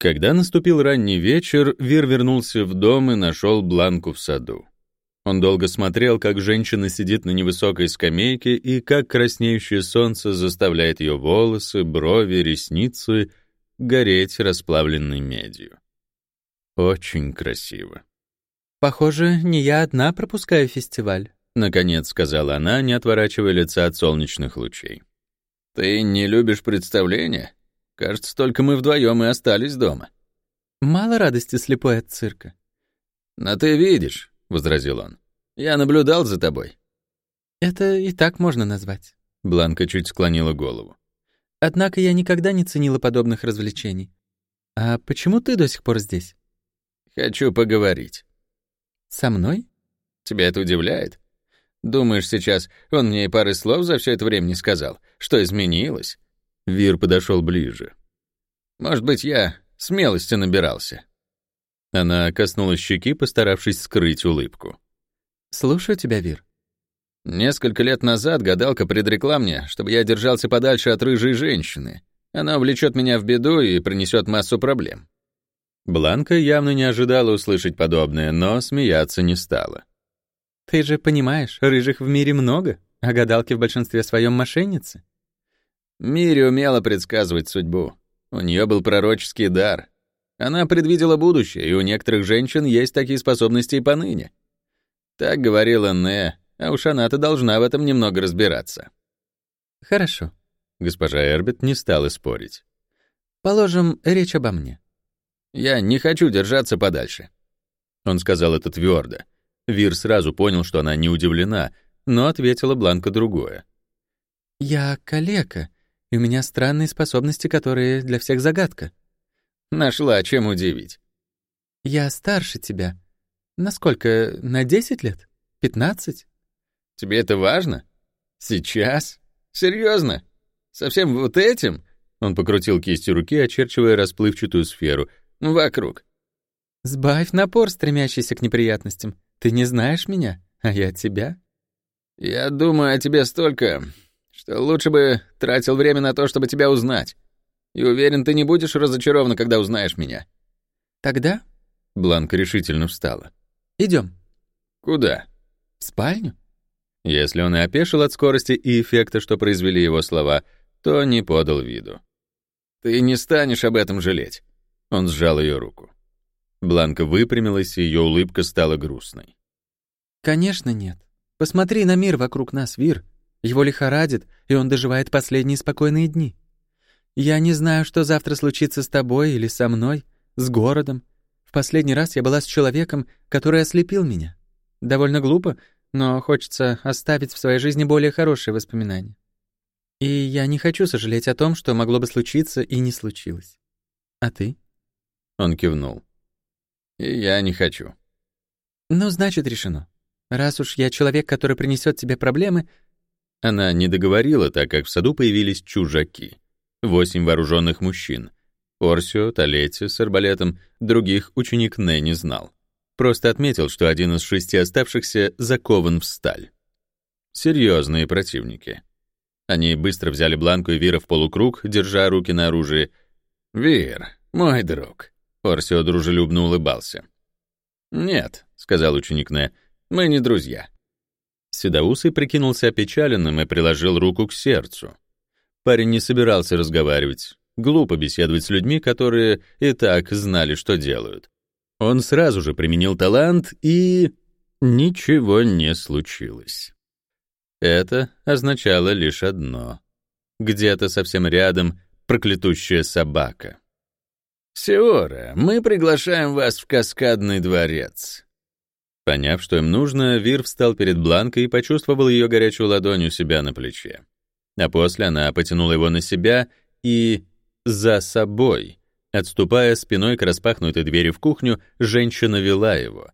Когда наступил ранний вечер, Вир вернулся в дом и нашел Бланку в саду. Он долго смотрел, как женщина сидит на невысокой скамейке и как краснеющее солнце заставляет ее волосы, брови, ресницы гореть расплавленной медью. Очень красиво. «Похоже, не я одна пропускаю фестиваль», — наконец сказала она, не отворачивая лица от солнечных лучей. «Ты не любишь представления? Кажется, только мы вдвоем и остались дома». «Мало радости слепой от цирка». «Но ты видишь», — возразил он. «Я наблюдал за тобой». «Это и так можно назвать». Бланка чуть склонила голову. «Однако я никогда не ценила подобных развлечений. А почему ты до сих пор здесь?» «Хочу поговорить». «Со мной?» «Тебя это удивляет? Думаешь, сейчас он мне и пары слов за все это время не сказал? Что изменилось?» Вир подошел ближе. «Может быть, я смелости набирался». Она коснулась щеки, постаравшись скрыть улыбку. «Слушаю тебя, Вир». Несколько лет назад гадалка предрекла мне, чтобы я держался подальше от рыжей женщины. Она влечет меня в беду и принесет массу проблем. Бланка явно не ожидала услышать подобное, но смеяться не стала. «Ты же понимаешь, рыжих в мире много, а гадалки в большинстве своем мошенницы». Мири умела предсказывать судьбу. У нее был пророческий дар. Она предвидела будущее, и у некоторых женщин есть такие способности и поныне. Так говорила Не, а уж она-то должна в этом немного разбираться. «Хорошо», — госпожа Эрбит не стала спорить. «Положим, речь обо мне. Я не хочу держаться подальше». Он сказал это твердо. Вир сразу понял, что она не удивлена, но ответила Бланка другое. «Я калека, и у меня странные способности, которые для всех загадка». «Нашла, чем удивить». «Я старше тебя. Насколько? На 10 лет? 15?» «Тебе это важно? Сейчас? Серьезно? Совсем вот этим?» Он покрутил кистью руки, очерчивая расплывчатую сферу — вокруг. Сбавь напор, стремящийся к неприятностям. Ты не знаешь меня, а я тебя. Я думаю о тебе столько, что лучше бы тратил время на то, чтобы тебя узнать. И уверен, ты не будешь разочарован, когда узнаешь меня. Тогда? Бланка решительно встала. Идем. Куда? В спальню. Если он и опешил от скорости и эффекта, что произвели его слова, то не подал виду. Ты не станешь об этом жалеть. Он сжал ее руку. Бланка выпрямилась, и ее улыбка стала грустной. «Конечно нет. Посмотри на мир вокруг нас, Вир. Его лихорадит, и он доживает последние спокойные дни. Я не знаю, что завтра случится с тобой или со мной, с городом. В последний раз я была с человеком, который ослепил меня. Довольно глупо, но хочется оставить в своей жизни более хорошие воспоминания. И я не хочу сожалеть о том, что могло бы случиться и не случилось. А ты?» Он кивнул. «И я не хочу». «Ну, значит, решено. Раз уж я человек, который принесет тебе проблемы...» Она не договорила, так как в саду появились чужаки. Восемь вооруженных мужчин. Орсио, Толетти с арбалетом, других ученик Не не знал. Просто отметил, что один из шести оставшихся закован в сталь. Серьезные противники. Они быстро взяли Бланку и Вира в полукруг, держа руки на оружии. «Вир, мой друг, Орсио дружелюбно улыбался. «Нет», — сказал ученик Не, — «мы не друзья». Седоусый прикинулся опечаленным и приложил руку к сердцу. Парень не собирался разговаривать. Глупо беседовать с людьми, которые и так знали, что делают. Он сразу же применил талант, и... ничего не случилось. Это означало лишь одно. Где-то совсем рядом проклятущая собака. «Сеора, мы приглашаем вас в Каскадный дворец». Поняв, что им нужно, Вир встал перед Бланкой и почувствовал ее горячую ладонь у себя на плече. А после она потянула его на себя и... за собой. Отступая спиной к распахнутой двери в кухню, женщина вела его.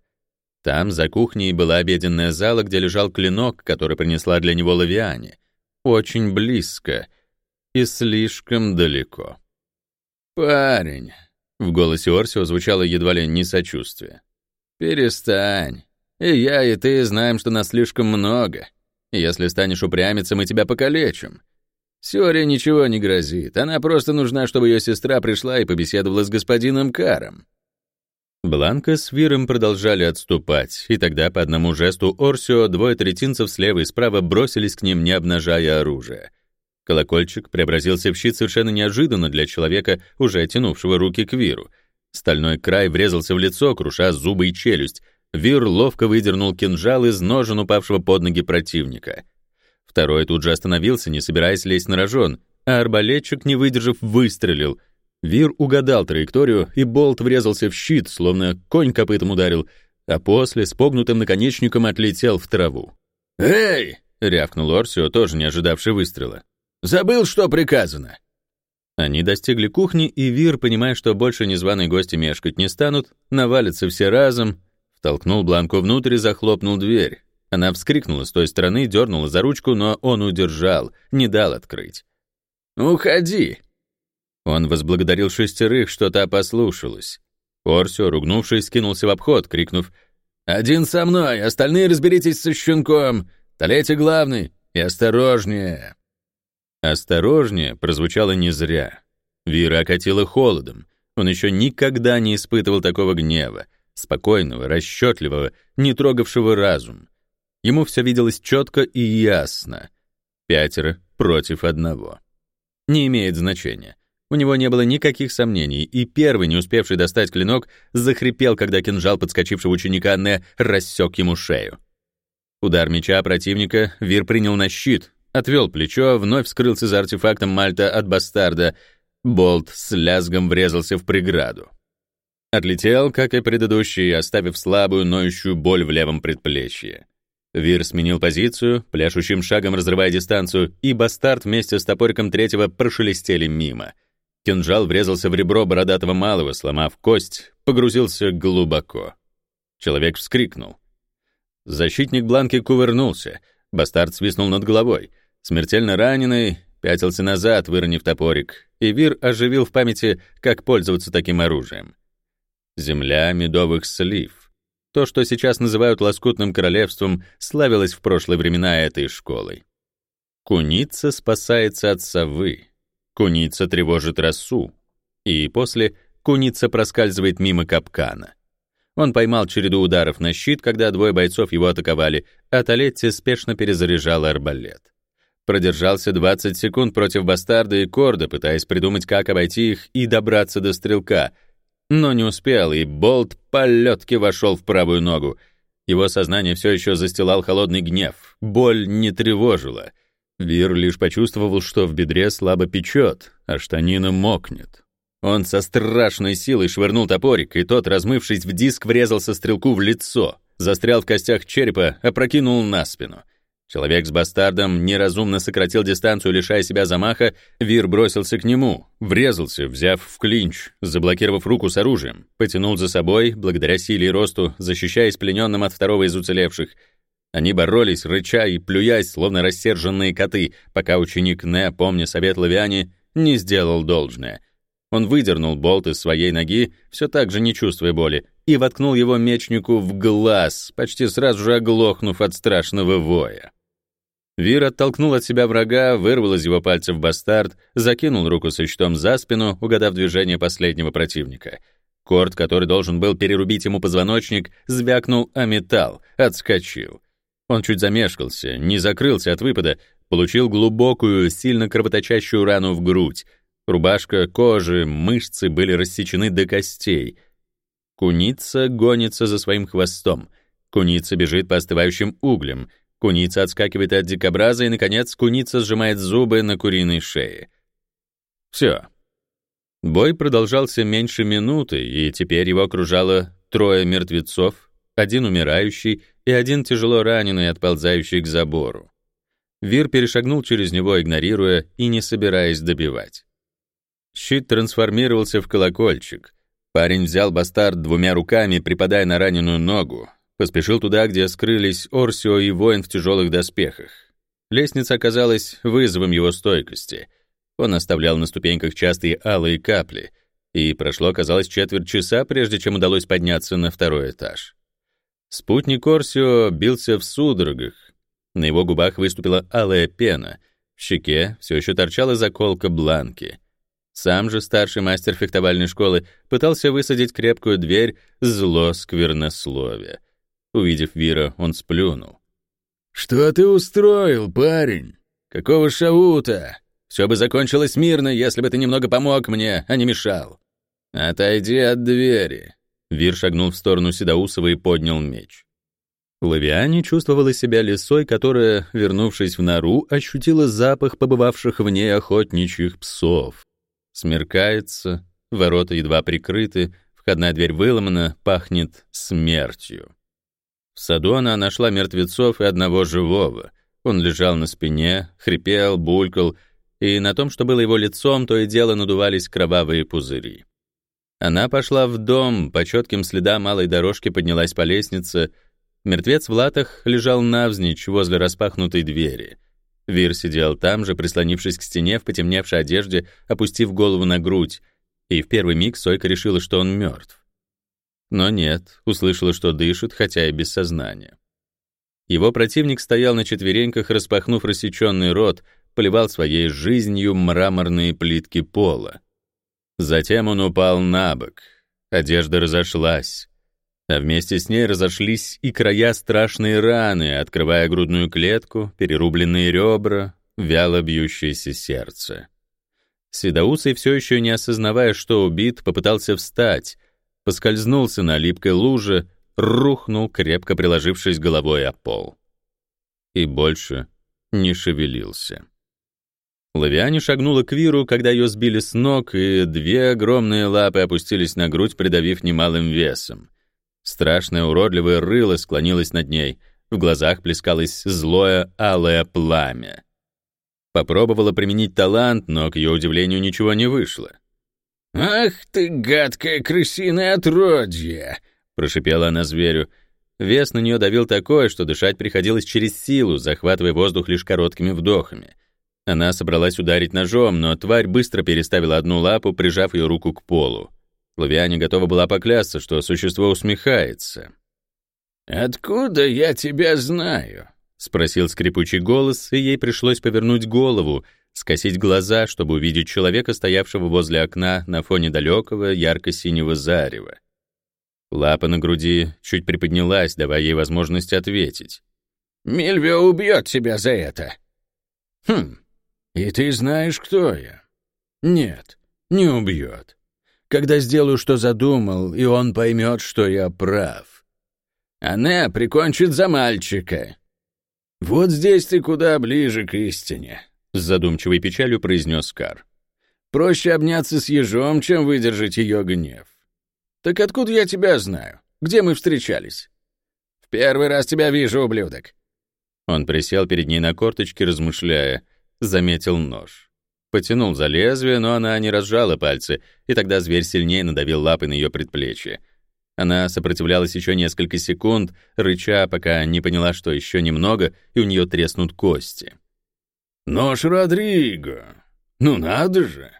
Там, за кухней, была обеденная зала, где лежал клинок, который принесла для него Лавиане. Очень близко и слишком далеко. «Парень», в голосе Орсио звучало едва ли не сочувствие. «Перестань. И я, и ты знаем, что нас слишком много. Если станешь упрямиться, мы тебя покалечим. Сёре ничего не грозит. Она просто нужна, чтобы ее сестра пришла и побеседовала с господином Каром. Бланка с Виром продолжали отступать, и тогда по одному жесту Орсио двое третинцев слева и справа бросились к ним, не обнажая оружие. Колокольчик преобразился в щит совершенно неожиданно для человека, уже тянувшего руки к Виру. Стальной край врезался в лицо, круша зубы и челюсть. Вир ловко выдернул кинжал из ножен упавшего под ноги противника. Второй тут же остановился, не собираясь лезть на рожон, а арбалетчик, не выдержав, выстрелил — Вир угадал траекторию, и болт врезался в щит, словно конь копытом ударил, а после с погнутым наконечником отлетел в траву. «Эй!» — рявкнул Орсио, тоже не ожидавший выстрела. «Забыл, что приказано!» Они достигли кухни, и Вир, понимая, что больше незваные гости мешкать не станут, навалятся все разом, втолкнул Бланку внутрь и захлопнул дверь. Она вскрикнула с той стороны, дернула за ручку, но он удержал, не дал открыть. «Уходи!» Он возблагодарил шестерых, что та послушалась. Орсио, ругнувшись, скинулся в обход, крикнув «Один со мной, остальные разберитесь со щенком! Толете главный и осторожнее!» «Осторожнее» прозвучало не зря. Вира окатила холодом. Он еще никогда не испытывал такого гнева, спокойного, расчетливого, не трогавшего разум. Ему все виделось четко и ясно. Пятеро против одного. Не имеет значения. У него не было никаких сомнений, и первый, не успевший достать клинок, захрипел, когда кинжал подскочившего ученика Не рассек ему шею. Удар меча противника Вир принял на щит, отвел плечо, вновь скрылся за артефактом Мальта от бастарда. Болт с лязгом врезался в преграду. Отлетел, как и предыдущий, оставив слабую, ноющую боль в левом предплечье. Вир сменил позицию, пляшущим шагом разрывая дистанцию, и бастард вместе с топориком третьего прошелестели мимо — Кинжал врезался в ребро бородатого малого, сломав кость, погрузился глубоко. Человек вскрикнул. Защитник Бланки кувырнулся. Бастард свистнул над головой. Смертельно раненый пятился назад, выронив топорик, и Вир оживил в памяти, как пользоваться таким оружием. Земля медовых слив. То, что сейчас называют лоскутным королевством, славилось в прошлые времена этой школой. Куница спасается от совы. Куница тревожит росу, и после куница проскальзывает мимо капкана. Он поймал череду ударов на щит, когда двое бойцов его атаковали, а Толетти спешно перезаряжал арбалет. Продержался 20 секунд против бастарда и корда, пытаясь придумать, как обойти их и добраться до стрелка, но не успел, и болт по лётке вошел в правую ногу. Его сознание все еще застилал холодный гнев, боль не тревожила — Вир лишь почувствовал, что в бедре слабо печет, а штанина мокнет. Он со страшной силой швырнул топорик, и тот, размывшись в диск, врезался стрелку в лицо, застрял в костях черепа, опрокинул на спину. Человек с бастардом неразумно сократил дистанцию, лишая себя замаха, Вир бросился к нему, врезался, взяв в клинч, заблокировав руку с оружием, потянул за собой, благодаря силе и росту, защищаясь плененным от второго из уцелевших — они боролись, рыча и плюясь, словно рассерженные коты, пока ученик Не, помня совет Лавиани, не сделал должное. Он выдернул болт из своей ноги, все так же не чувствуя боли, и воткнул его мечнику в глаз, почти сразу же оглохнув от страшного воя. Вир оттолкнул от себя врага, вырвал из его пальцев бастард, закинул руку со щитом за спину, угадав движение последнего противника. Корт, который должен был перерубить ему позвоночник, звякнул о металл, отскочил. Он чуть замешкался, не закрылся от выпада, получил глубокую, сильно кровоточащую рану в грудь. Рубашка, кожа, мышцы были рассечены до костей. Куница гонится за своим хвостом. Куница бежит по остывающим углям. Куница отскакивает от дикобраза, и, наконец, куница сжимает зубы на куриной шее. Все. Бой продолжался меньше минуты, и теперь его окружало трое мертвецов, один умирающий и один тяжело раненый, отползающий к забору. Вир перешагнул через него, игнорируя и не собираясь добивать. Щит трансформировался в колокольчик. Парень взял бастард двумя руками, припадая на раненую ногу, поспешил туда, где скрылись Орсио и воин в тяжелых доспехах. Лестница оказалась вызовом его стойкости. Он оставлял на ступеньках частые алые капли, и прошло, казалось, четверть часа, прежде чем удалось подняться на второй этаж. Спутник Орсио бился в судорогах. На его губах выступила алая пена. В щеке все еще торчала заколка бланки. Сам же старший мастер фехтовальной школы пытался высадить крепкую дверь зло сквернословия. Увидев Вира, он сплюнул. «Что ты устроил, парень? Какого шаута? Все бы закончилось мирно, если бы ты немного помог мне, а не мешал. Отойди от двери». Вир шагнул в сторону Седоусова и поднял меч. Лавиане чувствовала себя лисой, которая, вернувшись в нору, ощутила запах побывавших в ней охотничьих псов. Смеркается, ворота едва прикрыты, входная дверь выломана, пахнет смертью. В саду она нашла мертвецов и одного живого. Он лежал на спине, хрипел, булькал, и на том, что было его лицом, то и дело надувались кровавые пузыри. Она пошла в дом, по четким следам малой дорожки поднялась по лестнице — Мертвец в латах лежал навзничь возле распахнутой двери. Вир сидел там же, прислонившись к стене в потемневшей одежде, опустив голову на грудь, и в первый миг Сойка решила, что он мертв. Но нет, услышала, что дышит, хотя и без сознания. Его противник стоял на четвереньках, распахнув рассеченный рот, поливал своей жизнью мраморные плитки пола. Затем он упал на бок. Одежда разошлась а вместе с ней разошлись и края страшной раны, открывая грудную клетку, перерубленные ребра, вяло бьющееся сердце. Седоусый, все еще не осознавая, что убит, попытался встать, поскользнулся на липкой луже, рухнул, крепко приложившись головой о пол. И больше не шевелился. Лавиане шагнула к Виру, когда ее сбили с ног, и две огромные лапы опустились на грудь, придавив немалым весом. Страшное уродливое рыло склонилось над ней, в глазах плескалось злое алое пламя. Попробовала применить талант, но, к ее удивлению, ничего не вышло. «Ах ты, гадкое крысиное отродье!» — прошипела она зверю. Вес на нее давил такой, что дышать приходилось через силу, захватывая воздух лишь короткими вдохами. Она собралась ударить ножом, но тварь быстро переставила одну лапу, прижав ее руку к полу. Лавиане готова была поклясться, что существо усмехается. «Откуда я тебя знаю?» — спросил скрипучий голос, и ей пришлось повернуть голову, скосить глаза, чтобы увидеть человека, стоявшего возле окна на фоне далекого ярко-синего зарева. Лапа на груди чуть приподнялась, давая ей возможность ответить. «Мильвио убьет тебя за это!» «Хм, и ты знаешь, кто я?» «Нет, не убьет когда сделаю, что задумал, и он поймет, что я прав. Она прикончит за мальчика. Вот здесь ты куда ближе к истине, с задумчивой печалью произнес Кар. Проще обняться с ежом, чем выдержать ее гнев. Так откуда я тебя знаю? Где мы встречались? В первый раз тебя вижу, ублюдок. Он присел перед ней на корточки, размышляя, заметил нож. Потянул за лезвие, но она не разжала пальцы, и тогда зверь сильнее надавил лапы на ее предплечье. Она сопротивлялась еще несколько секунд, рыча, пока не поняла, что еще немного, и у нее треснут кости. «Нож Родриго! Ну надо же!»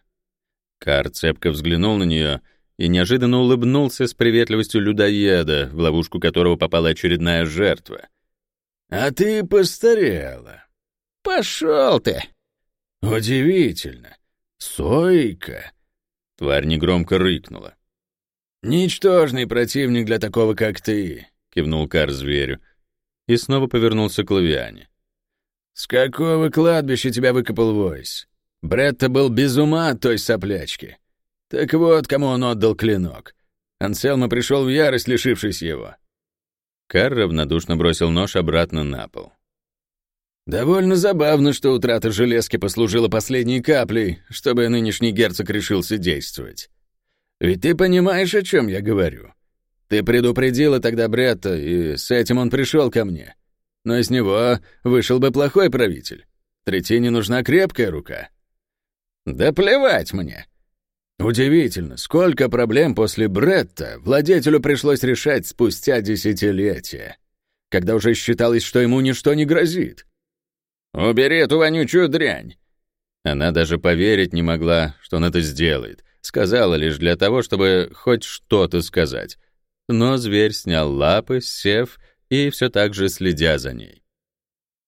Кар цепко взглянул на нее и неожиданно улыбнулся с приветливостью людоеда, в ловушку которого попала очередная жертва. «А ты постарела. Пошел ты!» «Удивительно. Сойка!» Тварь негромко рыкнула. «Ничтожный противник для такого, как ты», — кивнул Кар зверю. И снова повернулся к Лавиане. «С какого кладбища тебя выкопал Войс? Бретта был без ума от той соплячки. Так вот, кому он отдал клинок. Анселма пришел в ярость, лишившись его». Кар равнодушно бросил нож обратно на пол. Довольно забавно, что утрата железки послужила последней каплей, чтобы нынешний герцог решился действовать. Ведь ты понимаешь, о чем я говорю. Ты предупредила тогда Бретта, и с этим он пришел ко мне. Но из него вышел бы плохой правитель. Третине нужна крепкая рука. Да плевать мне. Удивительно, сколько проблем после Бретта владетелю пришлось решать спустя десятилетия, когда уже считалось, что ему ничто не грозит. «Убери эту вонючую дрянь!» Она даже поверить не могла, что он это сделает. Сказала лишь для того, чтобы хоть что-то сказать. Но зверь снял лапы, сев и все так же следя за ней.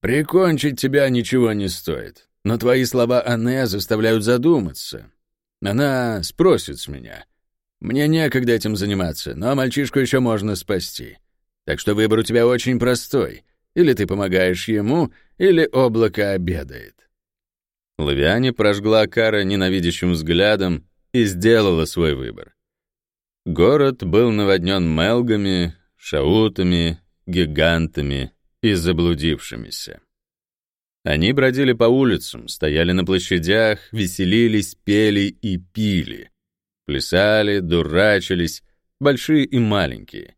«Прикончить тебя ничего не стоит. но твои слова Анне заставляют задуматься. Она спросит с меня. Мне некогда этим заниматься, но мальчишку еще можно спасти. Так что выбор у тебя очень простой. Или ты помогаешь ему, или облако обедает». Лавиане прожгла Кара ненавидящим взглядом и сделала свой выбор. Город был наводнен мелгами, шаутами, гигантами и заблудившимися. Они бродили по улицам, стояли на площадях, веселились, пели и пили. Плясали, дурачились, большие и маленькие.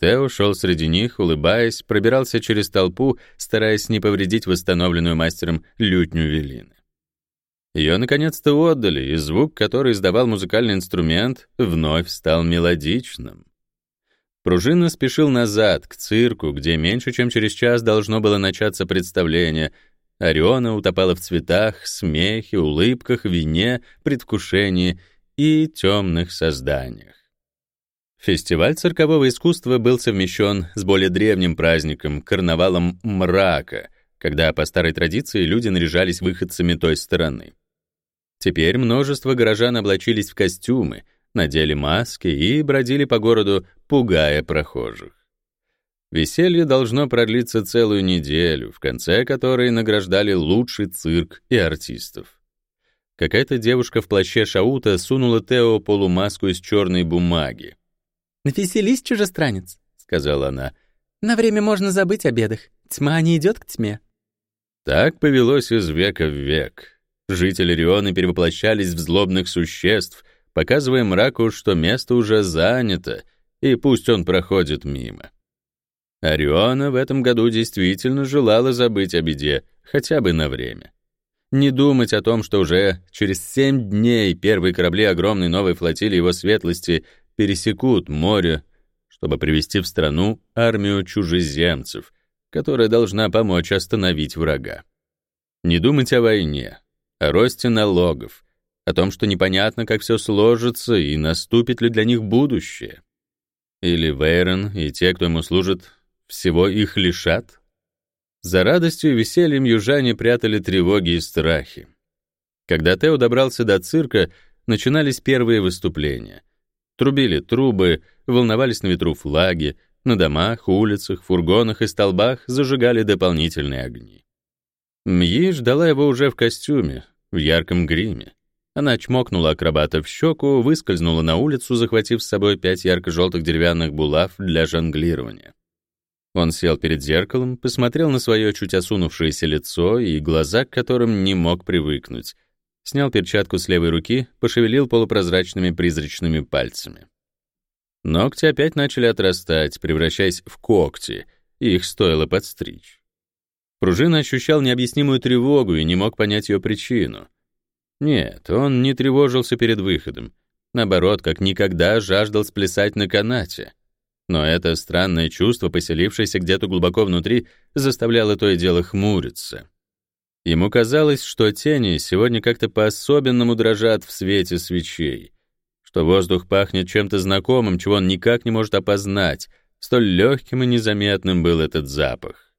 Тео шел среди них, улыбаясь, пробирался через толпу, стараясь не повредить восстановленную мастером лютню Велины. Ее наконец-то отдали, и звук, который издавал музыкальный инструмент, вновь стал мелодичным. Пружина спешил назад, к цирку, где меньше чем через час должно было начаться представление. Ориона утопала в цветах, смехе, улыбках, вине, предвкушении и темных созданиях. Фестиваль циркового искусства был совмещен с более древним праздником — карнавалом мрака, когда по старой традиции люди наряжались выходцами той стороны. Теперь множество горожан облачились в костюмы, надели маски и бродили по городу, пугая прохожих. Веселье должно продлиться целую неделю, в конце которой награждали лучший цирк и артистов. Какая-то девушка в плаще шаута сунула Тео полумаску из черной бумаги. «Веселись, чужестранец», — сказала она. «На время можно забыть о бедах. Тьма не идет к тьме». Так повелось из века в век. Жители Рионы перевоплощались в злобных существ, показывая мраку, что место уже занято, и пусть он проходит мимо. Ориона в этом году действительно желала забыть о беде, хотя бы на время. Не думать о том, что уже через семь дней первые корабли огромной новой флотилии его светлости пересекут море, чтобы привести в страну армию чужеземцев, которая должна помочь остановить врага. Не думать о войне, о росте налогов, о том, что непонятно, как все сложится и наступит ли для них будущее. Или Вейрон и те, кто ему служит, всего их лишат? За радостью и весельем южане прятали тревоги и страхи. Когда Тео добрался до цирка, начинались первые выступления. Трубили трубы, волновались на ветру флаги, на домах, улицах, фургонах и столбах зажигали дополнительные огни. Мьи ждала его уже в костюме, в ярком гриме. Она чмокнула акробата в щеку, выскользнула на улицу, захватив с собой пять ярко-желтых деревянных булав для жонглирования. Он сел перед зеркалом, посмотрел на свое чуть осунувшееся лицо и глаза, к которым не мог привыкнуть. Снял перчатку с левой руки, пошевелил полупрозрачными призрачными пальцами. Ногти опять начали отрастать, превращаясь в когти, и их стоило подстричь. Пружина ощущал необъяснимую тревогу и не мог понять ее причину — нет, он не тревожился перед выходом. Наоборот, как никогда жаждал сплясать на канате. Но это странное чувство, поселившееся где-то глубоко внутри, заставляло то и дело хмуриться. Ему казалось, что тени сегодня как-то по-особенному дрожат в свете свечей, что воздух пахнет чем-то знакомым, чего он никак не может опознать, столь легким и незаметным был этот запах.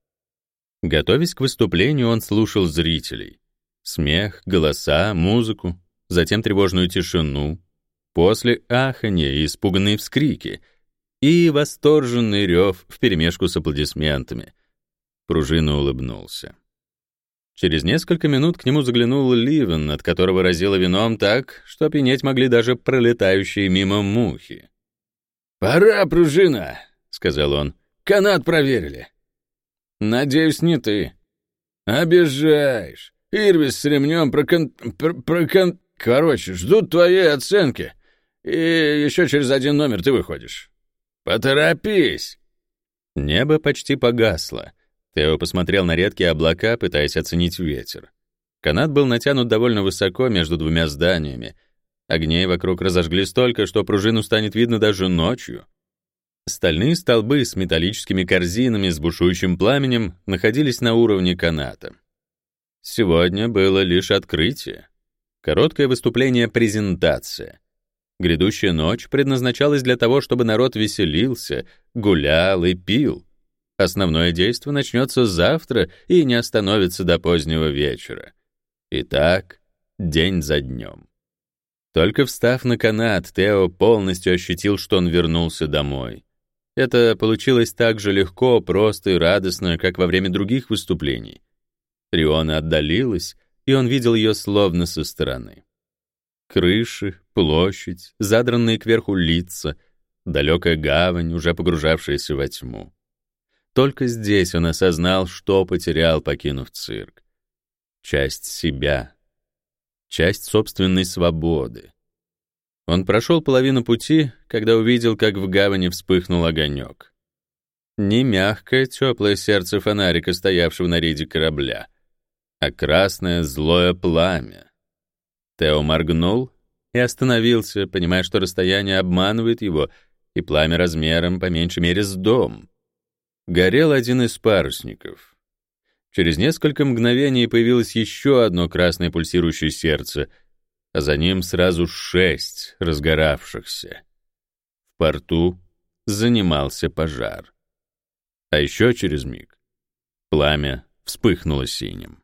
Готовясь к выступлению, он слушал зрителей. Смех, голоса, музыку, затем тревожную тишину, после аханья и испуганные вскрики и восторженный рев вперемешку с аплодисментами. Пружина улыбнулся. Через несколько минут к нему заглянул Ливен, от которого разило вином так, что опьянеть могли даже пролетающие мимо мухи. «Пора, пружина!» — сказал он. «Канат проверили». «Надеюсь, не ты». «Обижаешь. Ирвис с ремнем прокон... прокон... Короче, ждут твоей оценки. И еще через один номер ты выходишь. Поторопись!» Небо почти погасло. Тео посмотрел на редкие облака, пытаясь оценить ветер. Канат был натянут довольно высоко между двумя зданиями. Огней вокруг разожгли столько, что пружину станет видно даже ночью. Стальные столбы с металлическими корзинами с бушующим пламенем находились на уровне каната. Сегодня было лишь открытие. Короткое выступление презентация. Грядущая ночь предназначалась для того, чтобы народ веселился, гулял и пил. Основное действие начнется завтра и не остановится до позднего вечера. И так день за днем. Только встав на канат, Тео полностью ощутил, что он вернулся домой. Это получилось так же легко, просто и радостно, как во время других выступлений. Риона отдалилась, и он видел ее словно со стороны. Крыши, площадь, задранные кверху лица, далекая гавань, уже погружавшаяся во тьму. Только здесь он осознал, что потерял, покинув цирк. Часть себя, часть собственной свободы. Он прошел половину пути, когда увидел, как в гавани вспыхнул огонек. Не мягкое, теплое сердце фонарика, стоявшего на рейде корабля, а красное злое пламя. Тео моргнул и остановился, понимая, что расстояние обманывает его, и пламя размером по меньшей мере с дом. Горел один из парусников. Через несколько мгновений появилось еще одно красное пульсирующее сердце, а за ним сразу шесть разгоравшихся. В порту занимался пожар. А еще через миг пламя вспыхнуло синим.